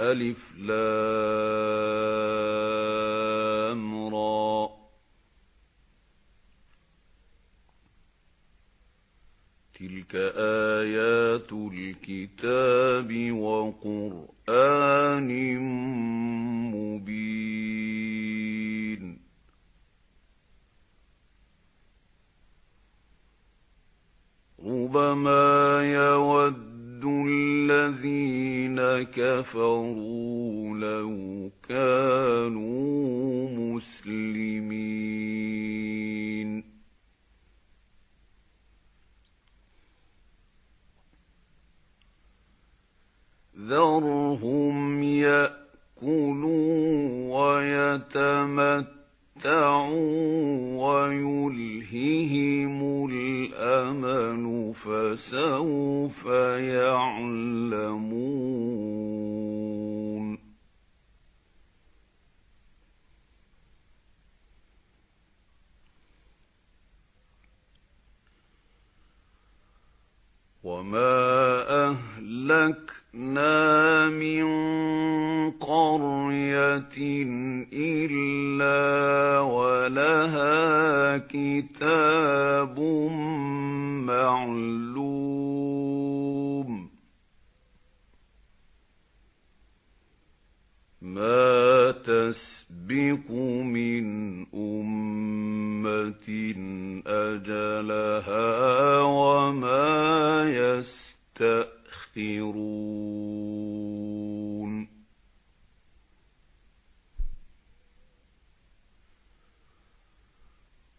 ألف لام را. تلك آيات الكتاب وقرآن مبين الذين كفروا لو كانوا مسلمين. ذرهم يأكلوا ويتمتعوا ويلههم الأمل فسوف يعلمون وما أهلكنا من قرية إلا ولها كتاب معلوم. ما تسبق من أمة أجلها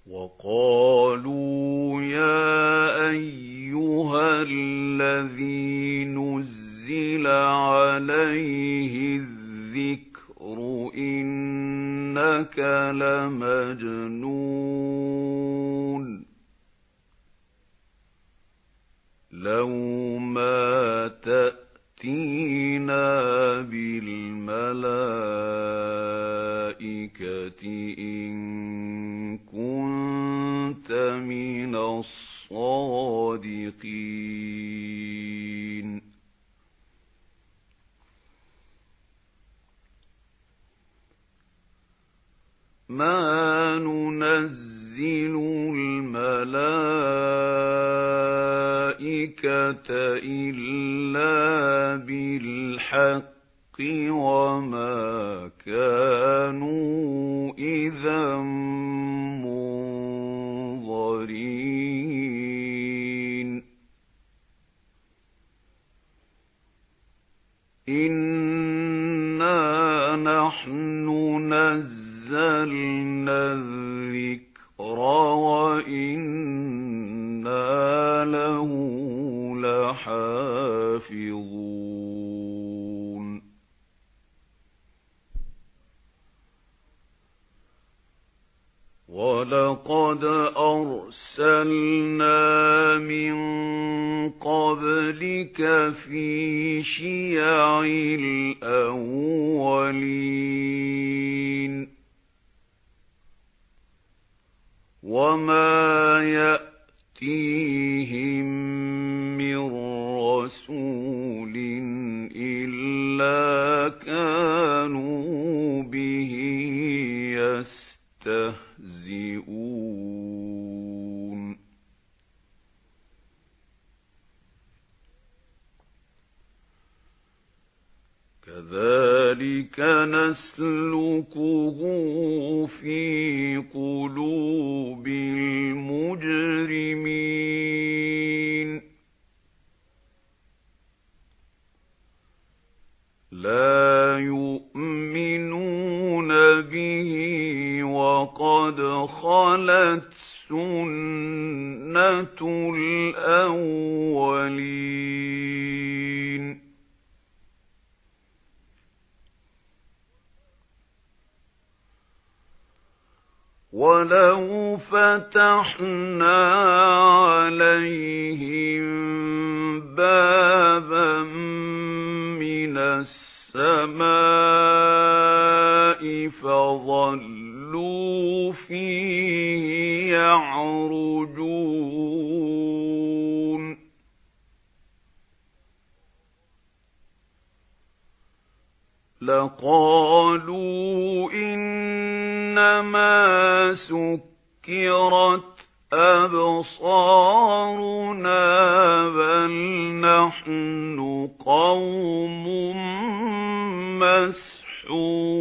وقالوا يا أيها الذي نزل عليه الذكر إنك لمجنون لو ما تأتينا بالملائكة إن كنت من الصادقين ما ننزل الملائكة إلا بالحق وما كانوا إذا منظرين إنا نحن نزلنا الذكر وإنا له لحافظون. وَلَقَدْ أَرْسَلْنَا مِن قَبْلِكَ فِي شِيَعِ الْأَوَّلِينَ وَمَا يَأْتِيهِم مِّن رَّسُولٍ إِلَّا كَانُوا بِهِ يَسْتَهْزِئُونَ كَذَلِكَ نَسْلُكُهُ فِي قُلُوبِ الْمُجْرِمِينَ. لَا يُؤْمِنُونَ بِهِ وَقَدْ خَلَتْ سُنَّةُ الْأَوَّلِينَ. وَلَوْ فَتَحْنَا عَلَيْهِم بَابًا مِّنَ السَّمَاءِ فَظَلُّوا فِيهِ يَعْرُجُونَ لَقَالُوا إِنَّمَا سُكِّرَتْ أَبْصَارُنَا بَلْ نَحْنُ قَوْمٌ مَسْحُورُونَ.